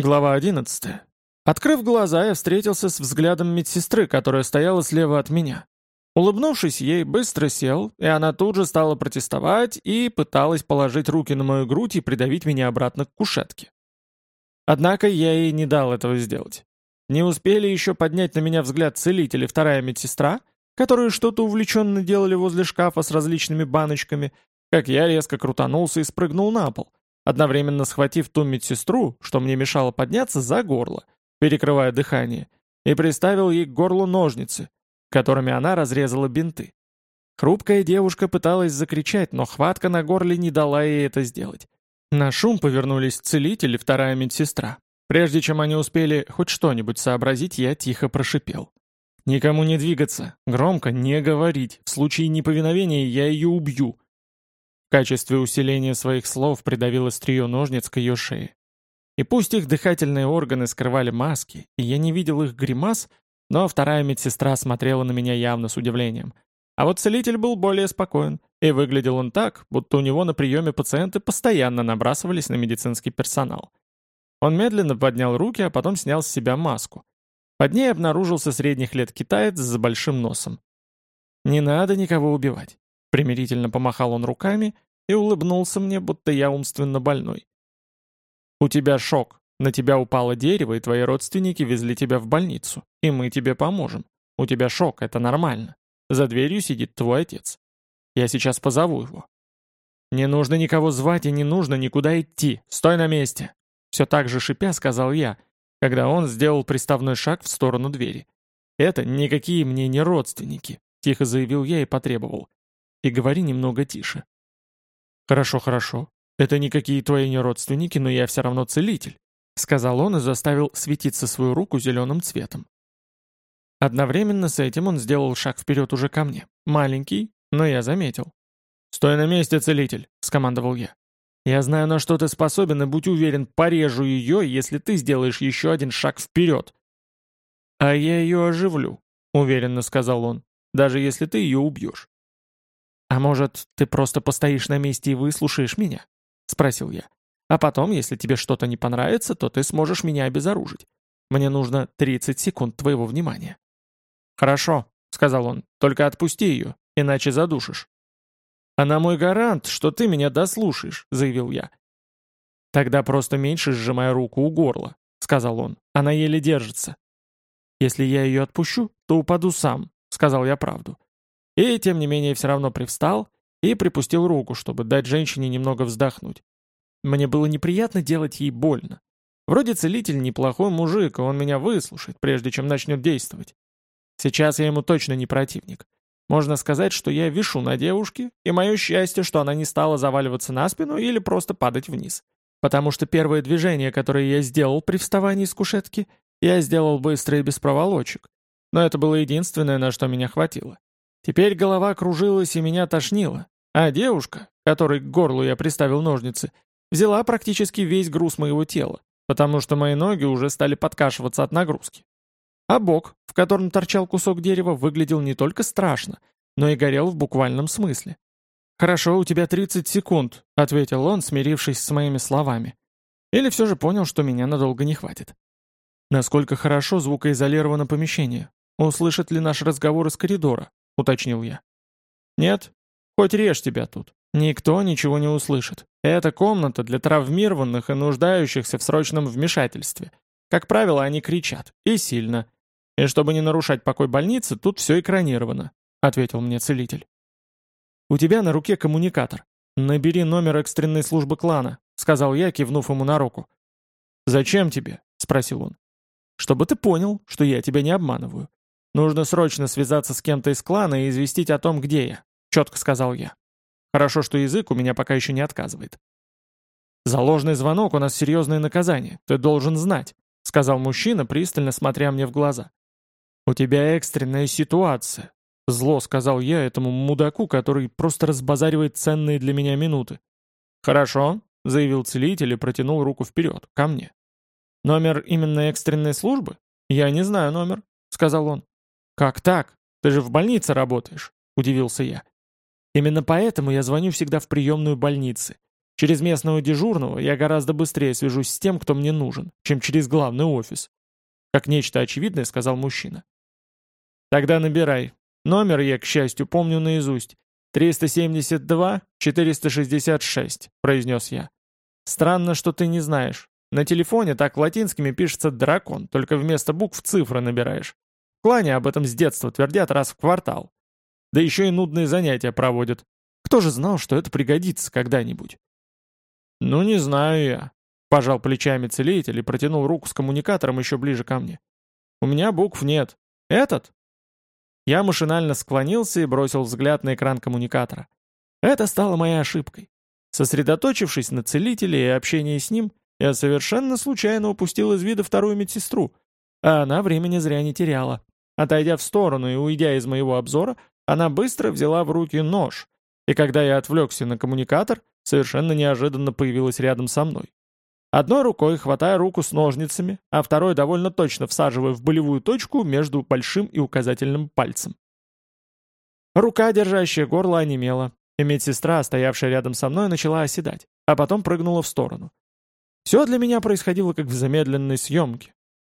Глава 11. Открыв глаза, я встретился с взглядом медсестры, которая стояла слева от меня. Улыбнувшись ей, быстро сел, и она тут же стала протестовать и пыталась положить руки на мою грудь и придавить меня обратно к кушетке. Однако я ей не дал этого сделать. Не успели еще поднять на меня взгляд целитель и вторая медсестра, которые что-то увлеченно делали возле шкафа с различными баночками, как я резко крутанулся и спрыгнул на пол — одновременно схватив ту медсестру, что мне мешало подняться, за горло, перекрывая дыхание, и приставил ей к горлу ножницы, которыми она разрезала бинты. Хрупкая девушка пыталась закричать, но хватка на горле не дала ей это сделать. На шум повернулись целитель и вторая медсестра. Прежде чем они успели хоть что-нибудь сообразить, я тихо прошипел. «Никому не двигаться, громко не говорить. В случае неповиновения я ее убью качестве усиления своих слов придавил острие ножниц к ее шее. И пусть их дыхательные органы скрывали маски, и я не видел их гримас, но вторая медсестра смотрела на меня явно с удивлением. А вот целитель был более спокоен, и выглядел он так, будто у него на приеме пациенты постоянно набрасывались на медицинский персонал. Он медленно поднял руки, а потом снял с себя маску. Под ней обнаружился средних лет китаец с большим носом. «Не надо никого убивать», — примирительно помахал он руками и улыбнулся мне, будто я умственно больной. «У тебя шок. На тебя упало дерево, и твои родственники везли тебя в больницу. И мы тебе поможем. У тебя шок, это нормально. За дверью сидит твой отец. Я сейчас позову его». «Не нужно никого звать и не нужно никуда идти. Стой на месте!» Все так же шипя сказал я, когда он сделал приставной шаг в сторону двери. «Это никакие мне не родственники», — тихо заявил я и потребовал. «И говори немного тише. «Хорошо, хорошо. Это никакие твои не родственники, но я все равно целитель», сказал он и заставил светиться свою руку зеленым цветом. Одновременно с этим он сделал шаг вперед уже ко мне. Маленький, но я заметил. «Стой на месте, целитель!» — скомандовал я. «Я знаю, на что ты способен, и будь уверен, порежу ее, если ты сделаешь еще один шаг вперед». «А я ее оживлю», — уверенно сказал он, «даже если ты ее убьешь. «А может, ты просто постоишь на месте и выслушаешь меня?» — спросил я. «А потом, если тебе что-то не понравится, то ты сможешь меня обезоружить. Мне нужно 30 секунд твоего внимания». «Хорошо», — сказал он, — «только отпусти ее, иначе задушишь». «Она мой гарант, что ты меня дослушаешь», — заявил я. «Тогда просто меньше сжимай руку у горла», — сказал он. «Она еле держится». «Если я ее отпущу, то упаду сам», — сказал я правду. И, тем не менее, все равно привстал и припустил руку, чтобы дать женщине немного вздохнуть. Мне было неприятно делать ей больно. Вроде целитель неплохой мужик, и он меня выслушает, прежде чем начнет действовать. Сейчас я ему точно не противник. Можно сказать, что я вишу на девушке, и мое счастье, что она не стала заваливаться на спину или просто падать вниз. Потому что первое движение, которое я сделал при вставании с кушетки, я сделал быстро и без проволочек. Но это было единственное, на что меня хватило. Теперь голова кружилась и меня тошнило, а девушка, которой к горлу я приставил ножницы, взяла практически весь груз моего тела, потому что мои ноги уже стали подкашиваться от нагрузки. А бок, в котором торчал кусок дерева, выглядел не только страшно, но и горел в буквальном смысле. «Хорошо, у тебя 30 секунд», — ответил он, смирившись с моими словами. Или все же понял, что меня надолго не хватит. Насколько хорошо звукоизолировано помещение? Услышит ли наш разговор из коридора? — уточнил я. «Нет, хоть режь тебя тут. Никто ничего не услышит. Это комната для травмированных и нуждающихся в срочном вмешательстве. Как правило, они кричат. И сильно. И чтобы не нарушать покой больницы, тут все экранировано», — ответил мне целитель. «У тебя на руке коммуникатор. Набери номер экстренной службы клана», — сказал я, кивнув ему на руку. «Зачем тебе?» — спросил он. «Чтобы ты понял, что я тебя не обманываю. «Нужно срочно связаться с кем-то из клана и известить о том, где я», — четко сказал я. Хорошо, что язык у меня пока еще не отказывает. «За ложный звонок у нас серьезное наказание, ты должен знать», — сказал мужчина, пристально смотря мне в глаза. «У тебя экстренная ситуация», — зло сказал я этому мудаку, который просто разбазаривает ценные для меня минуты. «Хорошо», — заявил целитель и протянул руку вперед, ко мне. «Номер именно экстренной службы? Я не знаю номер», — сказал он. «Как так? Ты же в больнице работаешь», — удивился я. «Именно поэтому я звоню всегда в приемную больницы. Через местного дежурного я гораздо быстрее свяжусь с тем, кто мне нужен, чем через главный офис. Как нечто очевидное сказал мужчина. Тогда набирай. Номер я, к счастью, помню наизусть. 372-466, произнес я. Странно, что ты не знаешь. На телефоне так латинскими пишется «дракон», только вместо букв цифры набираешь. Клане об этом с детства твердят раз в квартал. Да еще и нудные занятия проводят. Кто же знал, что это пригодится когда-нибудь? «Ну, не знаю я», — пожал плечами целитель и протянул руку с коммуникатором еще ближе ко мне. «У меня букв нет. Этот?» Я машинально склонился и бросил взгляд на экран коммуникатора. Это стало моей ошибкой. Сосредоточившись на целителе и общении с ним, я совершенно случайно упустил из вида вторую медсестру, а она времени зря не теряла. Отойдя в сторону и уйдя из моего обзора, она быстро взяла в руки нож, и когда я отвлекся на коммуникатор, совершенно неожиданно появилась рядом со мной. Одной рукой хватая руку с ножницами, а второй довольно точно всаживая в болевую точку между большим и указательным пальцем. Рука, держащая горло, онемела, и медсестра, стоявшая рядом со мной, начала оседать, а потом прыгнула в сторону. Все для меня происходило как в замедленной съемке.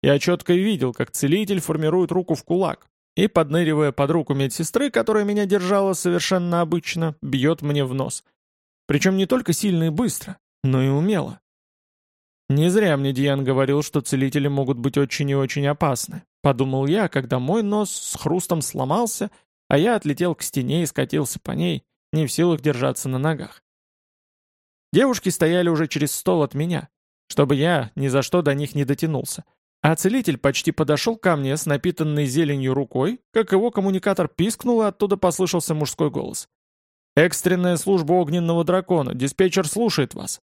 Я четко видел, как целитель формирует руку в кулак, и, подныривая под руку медсестры, которая меня держала совершенно обычно, бьет мне в нос. Причем не только сильно и быстро, но и умело. Не зря мне Диан говорил, что целители могут быть очень и очень опасны, подумал я, когда мой нос с хрустом сломался, а я отлетел к стене и скатился по ней, не в силах держаться на ногах. Девушки стояли уже через стол от меня, чтобы я ни за что до них не дотянулся, а целитель почти подошел ко мне с напитанной зеленью рукой, как его коммуникатор пискнул, и оттуда послышался мужской голос. «Экстренная служба огненного дракона, диспетчер слушает вас».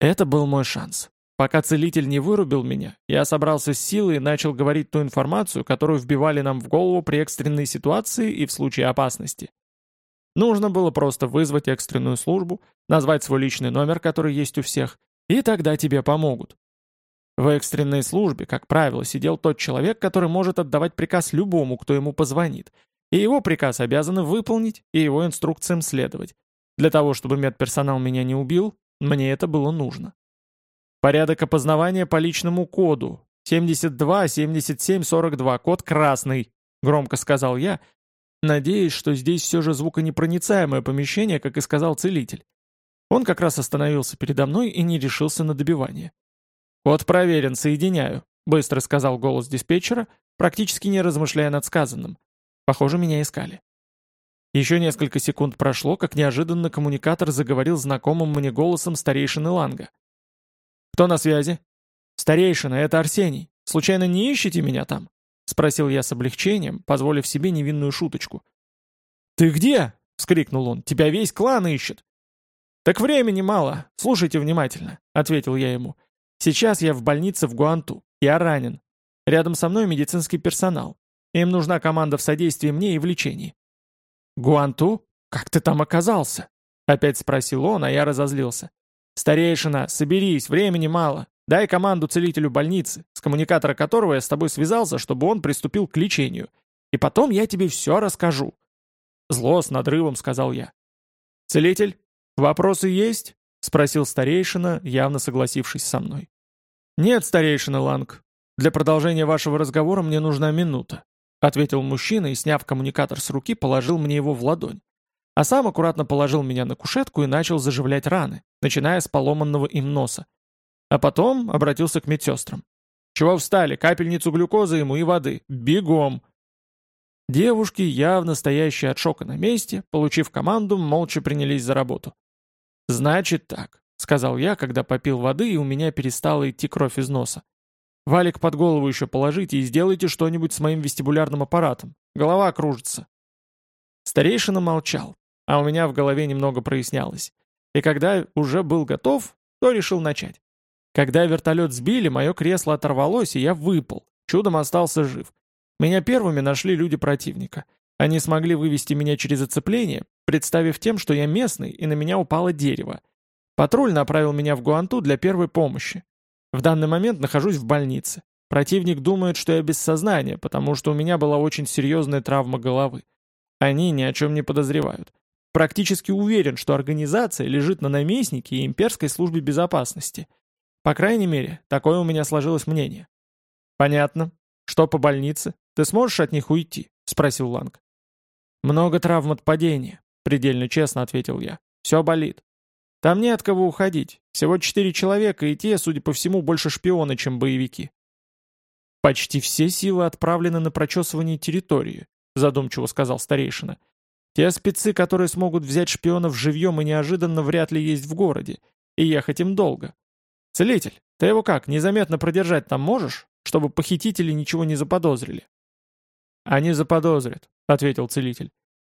Это был мой шанс. Пока целитель не вырубил меня, я собрался с силой и начал говорить ту информацию, которую вбивали нам в голову при экстренной ситуации и в случае опасности. Нужно было просто вызвать экстренную службу, назвать свой личный номер, который есть у всех, и тогда тебе помогут. В экстренной службе, как правило, сидел тот человек, который может отдавать приказ любому, кто ему позвонит. И его приказ обязаны выполнить, и его инструкциям следовать. Для того, чтобы медперсонал меня не убил, мне это было нужно. Порядок опознавания по личному коду. 72 77 42, код красный, громко сказал я, надеясь, что здесь все же звуконепроницаемое помещение, как и сказал целитель. Он как раз остановился передо мной и не решился на добивание. «Код проверен, соединяю», — быстро сказал голос диспетчера, практически не размышляя над сказанным. Похоже, меня искали. Еще несколько секунд прошло, как неожиданно коммуникатор заговорил знакомым мне голосом старейшины Ланга. «Кто на связи?» «Старейшина, это Арсений. Случайно не ищете меня там?» — спросил я с облегчением, позволив себе невинную шуточку. «Ты где?» — вскрикнул он. «Тебя весь клан ищет». «Так времени мало. Слушайте внимательно», — ответил я ему. Сейчас я в больнице в Гуанту. Я ранен. Рядом со мной медицинский персонал. Им нужна команда в содействии мне и в лечении. «Гуанту? Как ты там оказался?» Опять спросил он, а я разозлился. «Старейшина, соберись, времени мало. Дай команду целителю больницы, с коммуникатора которого я с тобой связался, чтобы он приступил к лечению. И потом я тебе все расскажу». Зло с надрывом сказал я. «Целитель, вопросы есть?» — спросил старейшина, явно согласившись со мной. «Нет, старейшина Ланг. Для продолжения вашего разговора мне нужна минута», — ответил мужчина и, сняв коммуникатор с руки, положил мне его в ладонь. А сам аккуратно положил меня на кушетку и начал заживлять раны, начиная с поломанного им носа. А потом обратился к медсестрам. «Чего встали? Капельницу глюкозы ему и воды. Бегом!» Девушки, явно стоящие от шока на месте, получив команду, молча принялись за работу. «Значит так», — сказал я, когда попил воды, и у меня перестала идти кровь из носа. «Валик под голову еще положите и сделайте что-нибудь с моим вестибулярным аппаратом. Голова кружится». Старейшина молчал, а у меня в голове немного прояснялось. И когда уже был готов, то решил начать. Когда вертолет сбили, мое кресло оторвалось, и я выпал. Чудом остался жив. Меня первыми нашли люди противника. Они смогли вывести меня через оцепление, представив тем, что я местный, и на меня упало дерево. Патруль направил меня в Гуанту для первой помощи. В данный момент нахожусь в больнице. Противник думает, что я без сознания, потому что у меня была очень серьезная травма головы. Они ни о чем не подозревают. практически уверен, что организация лежит на наместнике и имперской службе безопасности. По крайней мере, такое у меня сложилось мнение. Понятно. Что по больнице? Ты сможешь от них уйти? Спросил Ланг. Много травм от падения, предельно честно ответил я. Все болит. Там не от кого уходить. Всего четыре человека, и те, судя по всему, больше шпионы, чем боевики. Почти все силы отправлены на прочесывание территории, задумчиво сказал старейшина. Те спецы, которые смогут взять шпионов живьем и неожиданно, вряд ли есть в городе, и ехать им долго. Целитель, ты его как, незаметно продержать там можешь, чтобы похитители ничего не заподозрили? Они заподозрят, ответил целитель.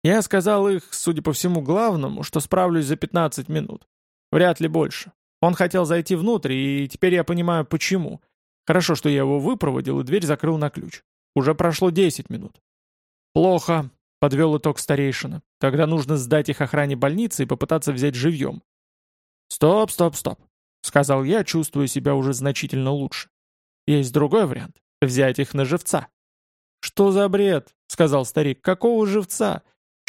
Я сказал их, судя по всему главному, что справлюсь за 15 минут. Вряд ли больше. Он хотел зайти внутрь, и теперь я понимаю, почему. Хорошо, что я его выпроводил и дверь закрыл на ключ. Уже прошло 10 минут. Плохо, подвел итог старейшина. Тогда нужно сдать их охране больницы и попытаться взять живьем. Стоп, стоп, стоп, сказал я, чувствуя себя уже значительно лучше. Есть другой вариант. Взять их на живца. «Что за бред?» — сказал старик. «Какого живца?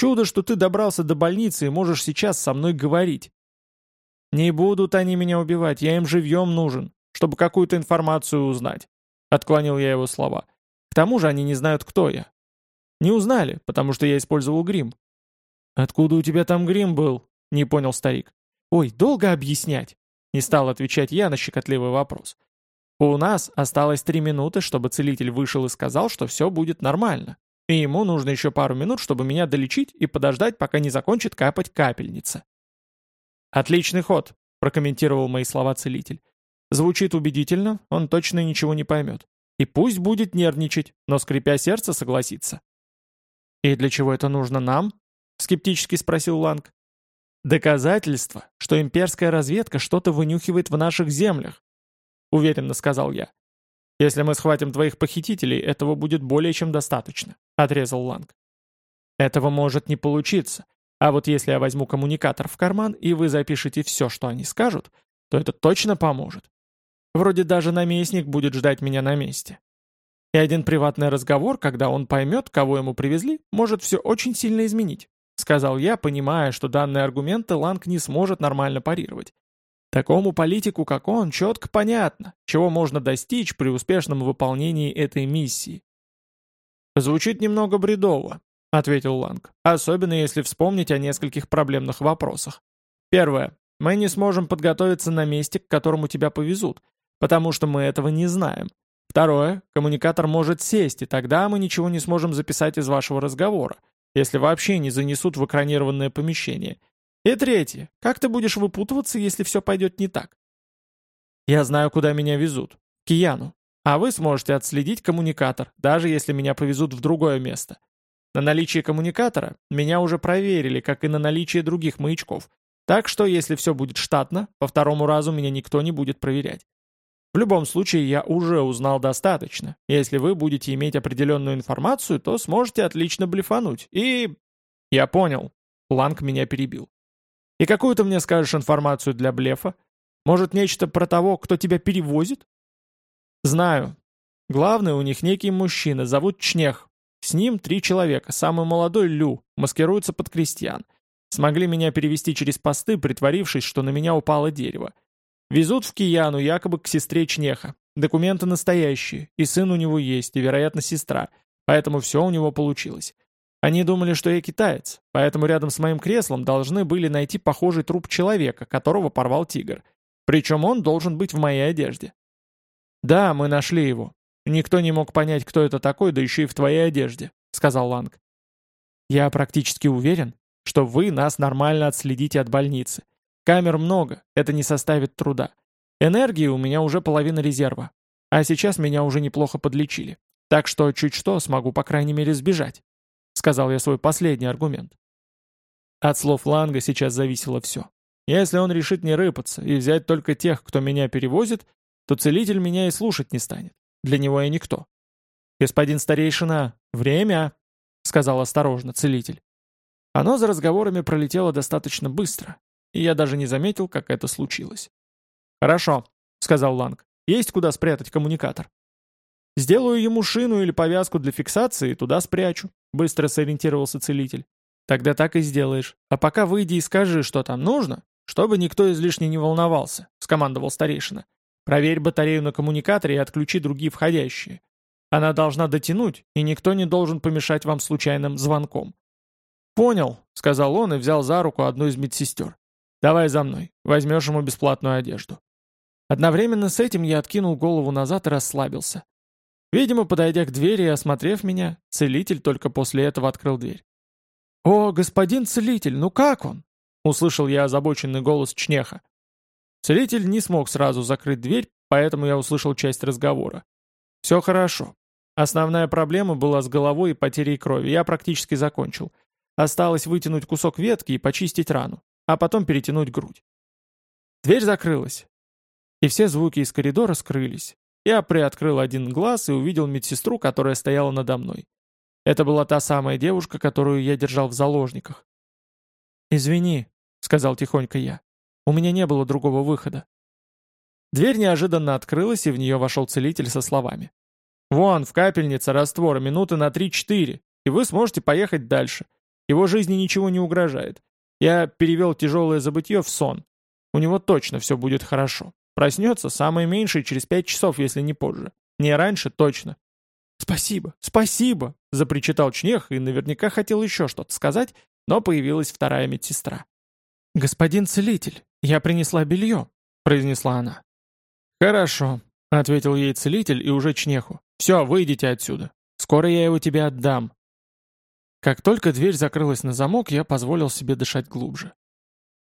Чудо, что ты добрался до больницы и можешь сейчас со мной говорить». «Не будут они меня убивать, я им живьем нужен чтобы какую-то информацию узнать. Отклонил я его слова. К тому же они не знают, кто я. Не узнали, потому что я использовал грим. «Откуда у тебя там грим был?» — не понял старик. «Ой, долго объяснять?» — не стал отвечать я на щекотливый вопрос. «У нас осталось три минуты, чтобы целитель вышел и сказал, что все будет нормально, и ему нужно еще пару минут, чтобы меня долечить и подождать, пока не закончит капать капельница». «Отличный ход», — прокомментировал мои слова целитель. Звучит убедительно, он точно ничего не поймет. И пусть будет нервничать, но, скрипя сердце, согласится. «И для чего это нужно нам?» — скептически спросил Ланг. «Доказательство, что имперская разведка что-то вынюхивает в наших землях», — уверенно сказал я. «Если мы схватим твоих похитителей, этого будет более чем достаточно», — отрезал Ланг. «Этого может не получиться. А вот если я возьму коммуникатор в карман, и вы запишете все, что они скажут, то это точно поможет. Вроде даже наместник будет ждать меня на месте. И один приватный разговор, когда он поймет, кого ему привезли, может все очень сильно изменить», — сказал я, понимая, что данные аргументы Ланг не сможет нормально парировать. Такому политику, как он, четко понятно, чего можно достичь при успешном выполнении этой миссии. «Звучит немного бредово», — ответил Ланг, особенно если вспомнить о нескольких проблемных вопросах. Первое. Мы не сможем подготовиться на месте, к которому тебя повезут, потому что мы этого не знаем. Второе, коммуникатор может сесть, и тогда мы ничего не сможем записать из вашего разговора, если вообще не занесут в экранированное помещение. И третье, как ты будешь выпутываться, если все пойдет не так? Я знаю, куда меня везут. К Кияну. А вы сможете отследить коммуникатор, даже если меня повезут в другое место. На наличие коммуникатора меня уже проверили, как и на наличие других маячков. Так что, если все будет штатно, по второму разу меня никто не будет проверять. В любом случае, я уже узнал достаточно. Если вы будете иметь определенную информацию, то сможете отлично блефануть. И... Я понял. Ланг меня перебил. И какую ты мне скажешь информацию для блефа? Может, нечто про того, кто тебя перевозит? Знаю. Главный у них некий мужчина, зовут Чнех. С ним три человека, самый молодой Лю, маскируется под крестьян. Смогли меня перевести через посты, притворившись, что на меня упало дерево. Везут в Кияну, якобы к сестре Чнеха. Документы настоящие, и сын у него есть, и, вероятно, сестра. Поэтому все у него получилось. Они думали, что я китаец, поэтому рядом с моим креслом должны были найти похожий труп человека, которого порвал тигр. Причем он должен быть в моей одежде. «Да, мы нашли его. Никто не мог понять, кто это такой, да еще и в твоей одежде», — сказал Ланг. «Я практически уверен, что вы нас нормально отследите от больницы. Камер много, это не составит труда. Энергии у меня уже половина резерва. А сейчас меня уже неплохо подлечили. Так что чуть что смогу по крайней мере сбежать. Сказал я свой последний аргумент. От слов Ланга сейчас зависело все. Если он решит не рыпаться и взять только тех, кто меня перевозит, то целитель меня и слушать не станет. Для него я никто. «Господин старейшина, время!» — сказал осторожно целитель. Оно за разговорами пролетело достаточно быстро, и я даже не заметил, как это случилось. «Хорошо», — сказал Ланг. «Есть куда спрятать коммуникатор?» «Сделаю ему шину или повязку для фиксации и туда спрячу», — быстро сориентировался целитель. Тогда так и сделаешь. А пока выйди и скажи, что там нужно, чтобы никто излишне не волновался», — скомандовал старейшина. «Проверь батарею на коммуникаторе и отключи другие входящие. Она должна дотянуть, и никто не должен помешать вам случайным звонком». «Понял», — сказал он и взял за руку одну из медсестер. «Давай за мной, возьмешь ему бесплатную одежду». Одновременно с этим я откинул голову назад и расслабился. Видимо, подойдя к двери и осмотрев меня, целитель только после этого открыл дверь. «О, господин целитель, ну как он?» — услышал я озабоченный голос Чнеха. Целитель не смог сразу закрыть дверь, поэтому я услышал часть разговора. «Все хорошо. Основная проблема была с головой и потерей крови. Я практически закончил. Осталось вытянуть кусок ветки и почистить рану, а потом перетянуть грудь. Дверь закрылась, и все звуки из коридора скрылись. Я приоткрыл один глаз и увидел медсестру, которая стояла надо мной. Это была та самая девушка, которую я держал в заложниках. «Извини», — сказал тихонько я. «У меня не было другого выхода». Дверь неожиданно открылась, и в нее вошел целитель со словами. «Вон, в капельнице раствора минуты на 3-4, и вы сможете поехать дальше. Его жизни ничего не угрожает. Я перевел тяжелое забытье в сон. У него точно все будет хорошо». Проснется самое меньшее через пять часов, если не позже. Не раньше, точно. «Спасибо, спасибо!» — запричитал Чнех и наверняка хотел еще что-то сказать, но появилась вторая медсестра. «Господин целитель, я принесла белье», — произнесла она. «Хорошо», — ответил ей целитель и уже Чнеху. «Все, выйдите отсюда. Скоро я его тебе отдам». Как только дверь закрылась на замок, я позволил себе дышать глубже.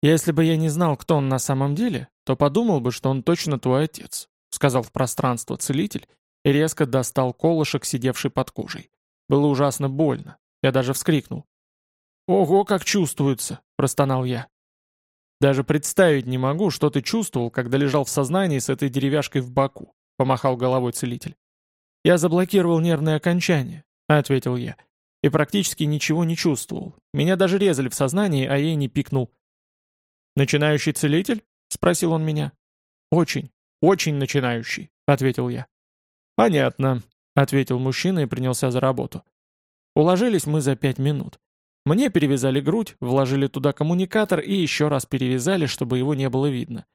Если бы я не знал, кто он на самом деле, то подумал бы, что он точно твой отец», — сказал в пространство целитель и резко достал колышек, сидевший под кожей. Было ужасно больно. Я даже вскрикнул. «Ого, как чувствуется!» — простонал я. «Даже представить не могу, что ты чувствовал, когда лежал в сознании с этой деревяшкой в боку», — помахал головой целитель. «Я заблокировал нервные окончания», — ответил я, и практически ничего не чувствовал. Меня даже резали в сознании, а я не пикнул. «Начинающий целитель?» — спросил он меня. «Очень, очень начинающий», — ответил я. «Понятно», — ответил мужчина и принялся за работу. Уложились мы за пять минут. Мне перевязали грудь, вложили туда коммуникатор и еще раз перевязали, чтобы его не было видно.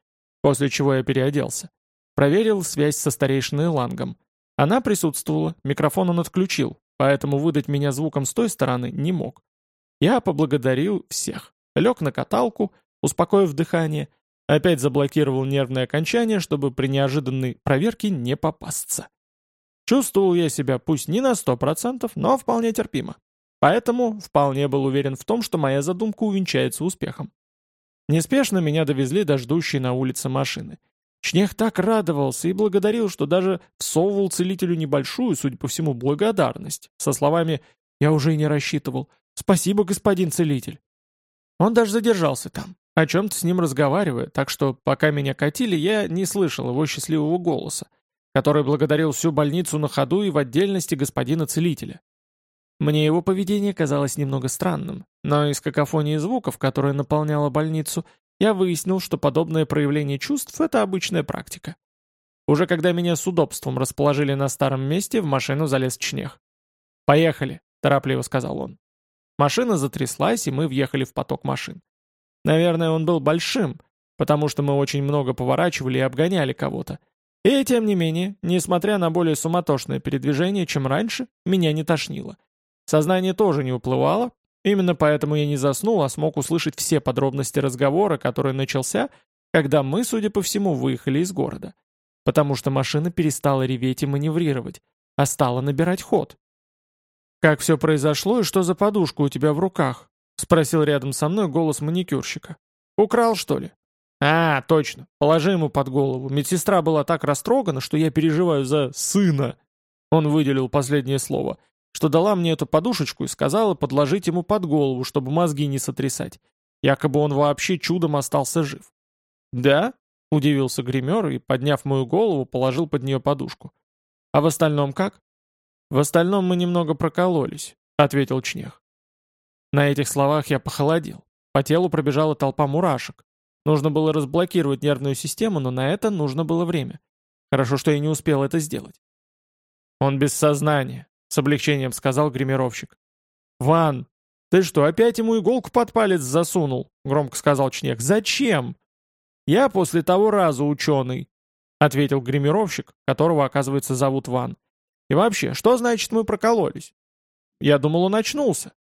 После чего я переоделся. Проверил связь со старейшиной Лангом. Она присутствовала, микрофон он отключил, поэтому выдать меня звуком с той стороны не мог. Я поблагодарил всех. Лег на каталку, успокоив дыхание, Опять заблокировал нервное окончание, чтобы при неожиданной проверке не попасться. Чувствовал я себя пусть не на 100%, но вполне терпимо. Поэтому вполне был уверен в том, что моя задумка увенчается успехом. Неспешно меня довезли до ждущей на улице машины. Чнех так радовался и благодарил, что даже всовывал целителю небольшую, судя по всему, благодарность, со словами «Я уже и не рассчитывал. Спасибо, господин целитель». Он даже задержался там, о чем-то с ним разговаривая, так что, пока меня катили, я не слышал его счастливого голоса, который благодарил всю больницу на ходу и в отдельности господина целителя. Мне его поведение казалось немного странным, но из какофонии звуков, которая наполняла больницу, я выяснил, что подобное проявление чувств — это обычная практика. Уже когда меня с удобством расположили на старом месте, в машину залез Чнех. «Поехали», — торопливо сказал он. Машина затряслась, и мы въехали в поток машин. Наверное, он был большим, потому что мы очень много поворачивали и обгоняли кого-то. И тем не менее, несмотря на более суматошное передвижение, чем раньше, меня не тошнило. Сознание тоже не уплывало, именно поэтому я не заснул, а смог услышать все подробности разговора, который начался, когда мы, судя по всему, выехали из города. Потому что машина перестала реветь и маневрировать, а стала набирать ход. «Как все произошло и что за подушка у тебя в руках?» — спросил рядом со мной голос маникюрщика. «Украл, что ли?» «А, точно. Положи ему под голову. Медсестра была так растрогана, что я переживаю за сына». Он выделил последнее слово. Что дала мне эту подушечку и сказала подложить ему под голову, чтобы мозги не сотрясать. Якобы он вообще чудом остался жив. «Да?» — удивился гример и, подняв мою голову, положил под нее подушку. «А в остальном как?» «В остальном мы немного прокололись», — ответил Чнех. На этих словах я похолодел. По телу пробежала толпа мурашек. Нужно было разблокировать нервную систему, но на это нужно было время. Хорошо, что я не успел это сделать. «Он без сознания», — с облегчением сказал гримировщик. «Ван, «Ты что, опять ему иголку под палец засунул?» — громко сказал Чнех. «Зачем?» «Я после того раза ученый», — ответил гримировщик, которого, оказывается, зовут Ван. «И вообще, что значит мы прокололись?» «Я думал, он очнулся».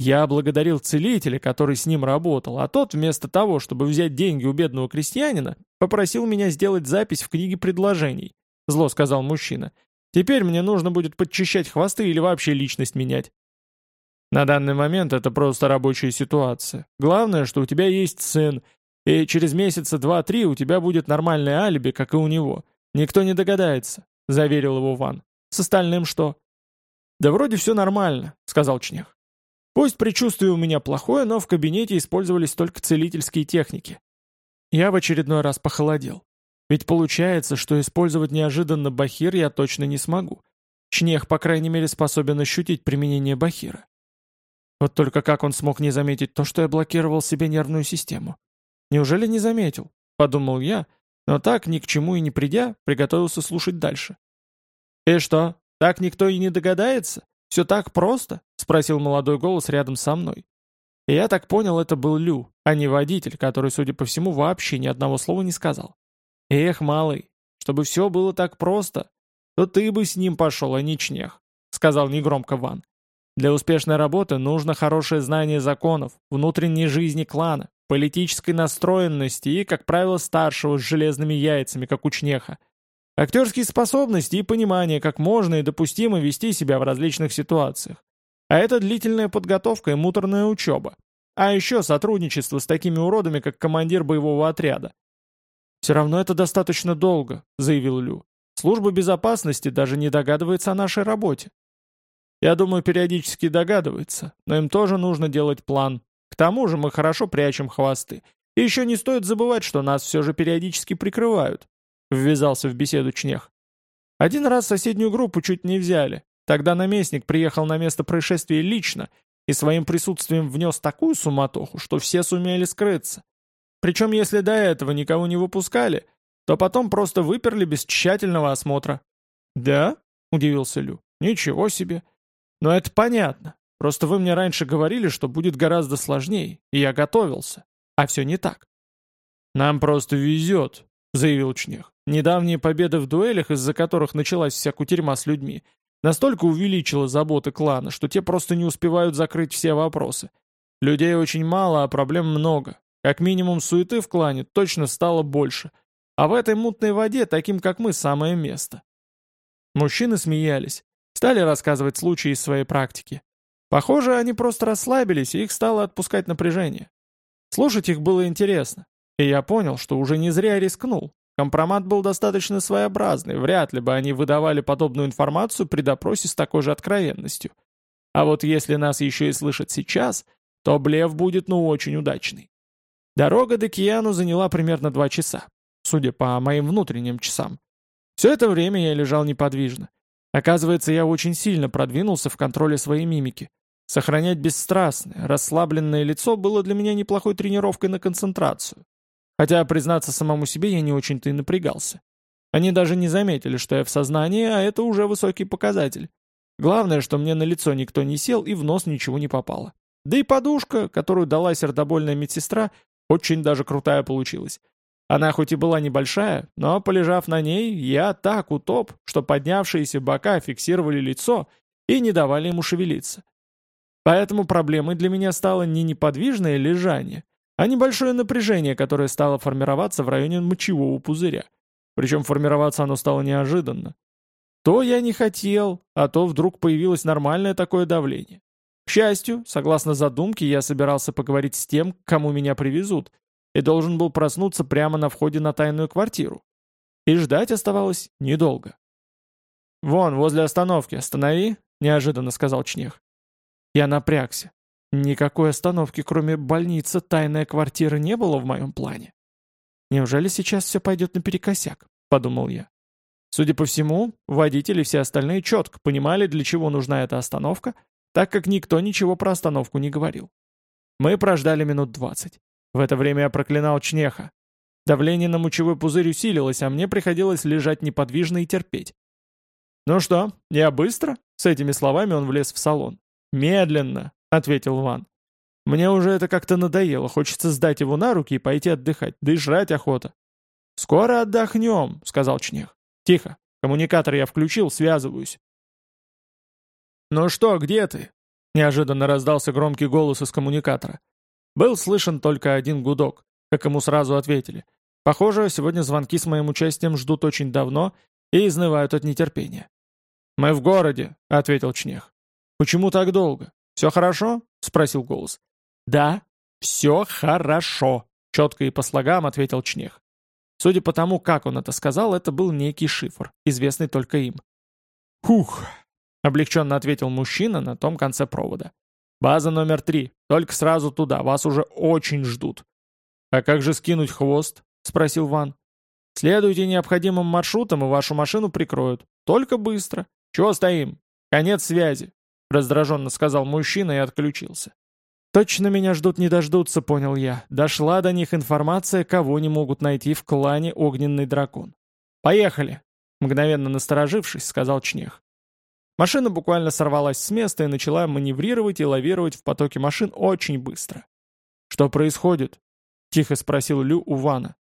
Я благодарил целителя, который с ним работал, а тот, вместо того, чтобы взять деньги у бедного крестьянина, попросил меня сделать запись в книге предложений. Зло сказал мужчина. Теперь мне нужно будет подчищать хвосты или вообще личность менять. На данный момент это просто рабочая ситуация. Главное, что у тебя есть сын, и через месяца два-три у тебя будет нормальное алиби, как и у него. Никто не догадается», — заверил его Ван. «С остальным что?» «Да вроде все нормально», — сказал Чнех. «Пусть предчувствие у меня плохое, но в кабинете использовались только целительские техники». Я в очередной раз похолодел. Ведь получается, что использовать неожиданно бахир я точно не смогу. Чнех, по крайней мере, способен ощутить применение бахира. Вот только как он смог не заметить то, что я блокировал себе нервную систему? Неужели не заметил? Подумал я, но так, ни к чему и не придя, приготовился слушать дальше. «И что, так никто и не догадается? Все так просто?» — спросил молодой голос рядом со мной. И я так понял, это был Лю, а не водитель, который, судя по всему, вообще ни одного слова не сказал. «Эх, малый, чтобы все было так просто, то ты бы с ним пошел, а не чнех», — сказал негромко Ван. «Для успешной работы нужно хорошее знание законов, внутренней жизни клана, политической настроенности и, как правило, старшего с железными яйцами, как у чнеха, актерские способности и понимание, как можно и допустимо вести себя в различных ситуациях. А это длительная подготовка и муторная учеба. А еще сотрудничество с такими уродами, как командир боевого отряда. «Все равно это достаточно долго», — заявил Лю. «Служба безопасности даже не догадывается о нашей работе». «Я думаю, периодически догадывается, но им тоже нужно делать план. К тому же мы хорошо прячем хвосты. И еще не стоит забывать, что нас все же периодически прикрывают», — ввязался в беседу Чнех. «Один раз соседнюю группу чуть не взяли. Тогда наместник приехал на место происшествия лично и своим присутствием внес такую суматоху, что все сумели скрыться. Причем если до этого никого не выпускали, то потом просто выперли без тщательного осмотра. «Да?» — удивился Лю. «Ничего себе. Но это понятно. Просто вы мне раньше говорили, что будет гораздо сложнее, и я готовился. А все не так». «Нам просто везет», — заявил Чнех. «Недавние победы в дуэлях, из-за которых началась вся кутерьма с людьми, настолько увеличила заботы клана, что те просто не успевают закрыть все вопросы. Людей очень мало, а проблем много. Как минимум суеты в клане точно стало больше. А в этой мутной воде таким, как мы, самое место. Мужчины смеялись. Стали рассказывать случаи из своей практики. Похоже, они просто расслабились, и их стало отпускать напряжение. Слушать их было интересно. И я понял, что уже не зря рискнул. Компромат был достаточно своеобразный, вряд ли бы они выдавали подобную информацию при допросе с такой же откровенностью. А вот если нас еще и слышат сейчас, то блеф будет ну очень удачный. Дорога до Кияну заняла примерно два часа, судя по моим внутренним часам. Все это время я лежал неподвижно. Оказывается, я очень сильно продвинулся в контроле своей мимики. Сохранять бесстрастное, расслабленное лицо было для меня неплохой тренировкой на концентрацию. Хотя, признаться самому себе, я не очень-то и напрягался. Они даже не заметили, что я в сознании, а это уже высокий показатель. Главное, что мне на лицо никто не сел и в нос ничего не попало. Да и подушка, которую дала сердобольная медсестра, очень даже крутая получилась. Она хоть и была небольшая, но, полежав на ней, я так утоп, что поднявшиеся бока фиксировали лицо и не давали ему шевелиться. Поэтому проблемой для меня стало не неподвижное лежание, а небольшое напряжение, которое стало формироваться в районе мочевого пузыря. Причем формироваться оно стало неожиданно. То я не хотел, а то вдруг появилось нормальное такое давление. К счастью, согласно задумке, я собирался поговорить с тем, к кому меня привезут, и должен был проснуться прямо на входе на тайную квартиру. И ждать оставалось недолго. «Вон, возле остановки, останови», — неожиданно сказал Чнех. Я напрягся. Никакой остановки, кроме больницы, тайная квартира не было в моем плане. «Неужели сейчас все пойдет наперекосяк?» — подумал я. Судя по всему, водители и все остальные четко понимали, для чего нужна эта остановка, так как никто ничего про остановку не говорил. Мы прождали минут двадцать. В это время я проклинал Чнеха. Давление на мочевой пузырь усилилось, а мне приходилось лежать неподвижно и терпеть. «Ну что, я быстро?» С этими словами он влез в салон. «Медленно!» — ответил Ван. «Мне уже это как-то надоело, хочется сдать его на руки и пойти отдыхать, да и жрать охота». «Скоро отдохнем», — сказал Чнех. «Тихо, коммуникатор я включил, связываюсь». «Ну что, где ты?» — неожиданно раздался громкий голос из коммуникатора. Был слышен только один гудок, как ему сразу ответили. Похоже, сегодня звонки с моим участием ждут очень давно и изнывают от нетерпения. «Мы в городе», — ответил Чнех. «Почему так долго? Все хорошо?» — спросил голос. «Да, все хорошо», — четко и по слогам ответил Чнех. Судя по тому, как он это сказал, это был некий шифр, известный только им. «Хух!» — облегченно ответил мужчина на том конце провода. «База номер три. Только сразу туда. Вас уже очень ждут». «А как же скинуть хвост?» — спросил Ван. «Следуйте необходимым маршрутам, и вашу машину прикроют. Только быстро. Чего стоим? Конец связи», — раздраженно сказал мужчина и отключился. «Точно меня ждут не дождутся», — понял я. Дошла до них информация, кого не могут найти в клане Огненный Дракон. «Поехали!» — мгновенно насторожившись, сказал Чнех. Машина буквально сорвалась с места и начала маневрировать и лавировать в потоке машин очень быстро. «Что происходит?» — тихо спросил Лю у Вана.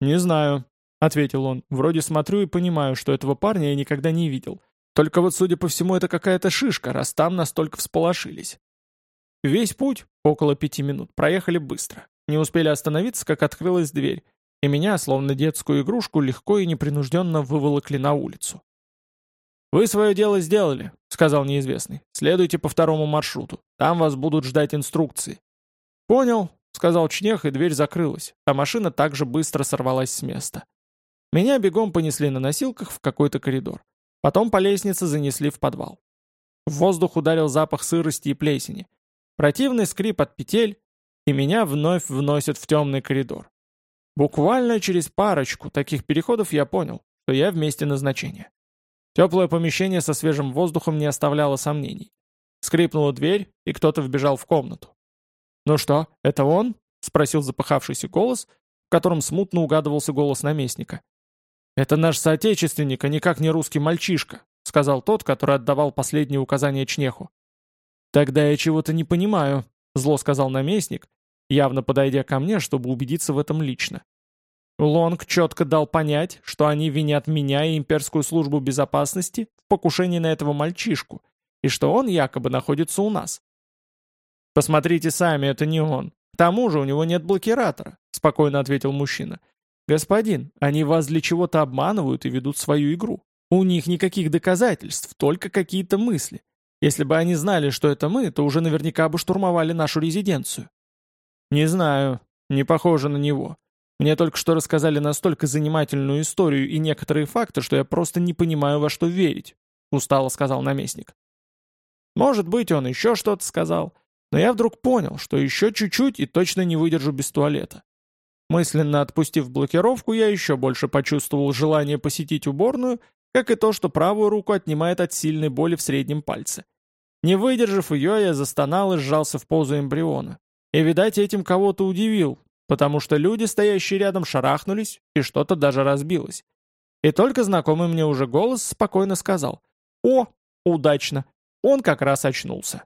«Не знаю», — ответил он. «Вроде смотрю и понимаю, что этого парня я никогда не видел. Только вот, судя по всему, это какая-то шишка, раз там настолько всполошились». Весь путь, около пяти минут, проехали быстро. Не успели остановиться, как открылась дверь, и меня, словно детскую игрушку, легко и непринужденно выволокли на улицу. «Вы свое дело сделали», — сказал неизвестный. «Следуйте по второму маршруту. Там вас будут ждать инструкции». «Понял», — сказал Чнех, и дверь закрылась, а машина также быстро сорвалась с места. Меня бегом понесли на носилках в какой-то коридор. Потом по лестнице занесли в подвал. В воздух ударил запах сырости и плесени. Противный скрип от петель, и меня вновь вносят в темный коридор. Буквально через парочку таких переходов я понял, что я в месте назначения. Теплое помещение со свежим воздухом не оставляло сомнений. Скрипнула дверь, и кто-то вбежал в комнату. «Ну что, это он?» — спросил запыхавшийся голос, в котором смутно угадывался голос наместника. «Это наш соотечественник, а никак не русский мальчишка», — сказал тот, который отдавал последние указания Чнеху. «Тогда я чего-то не понимаю», — зло сказал наместник, явно подойдя ко мне, чтобы убедиться в этом лично. Лонг четко дал понять, что они винят меня и имперскую службу безопасности в покушении на этого мальчишку, и что он якобы находится у нас. «Посмотрите сами, это не он. К тому же у него нет блокиратора», — спокойно ответил мужчина. «Господин, они вас для чего-то обманывают и ведут свою игру. У них никаких доказательств, только какие-то мысли. Если бы они знали, что это мы, то уже наверняка бы штурмовали нашу резиденцию. Не знаю, не похоже на него. Мне только что рассказали настолько занимательную историю и некоторые факты, что я просто не понимаю, во что верить, устало сказал наместник. Может быть, он еще что-то сказал, но я вдруг понял, что еще чуть-чуть и точно не выдержу без туалета. Мысленно отпустив блокировку, я еще больше почувствовал желание посетить уборную, как и то, что правую руку отнимает от сильной боли в среднем пальце. Не выдержав ее, я застонал и сжался в позу эмбриона. И, видать, этим кого-то удивил, потому что люди, стоящие рядом, шарахнулись, и что-то даже разбилось. И только знакомый мне уже голос спокойно сказал «О, удачно, он как раз очнулся».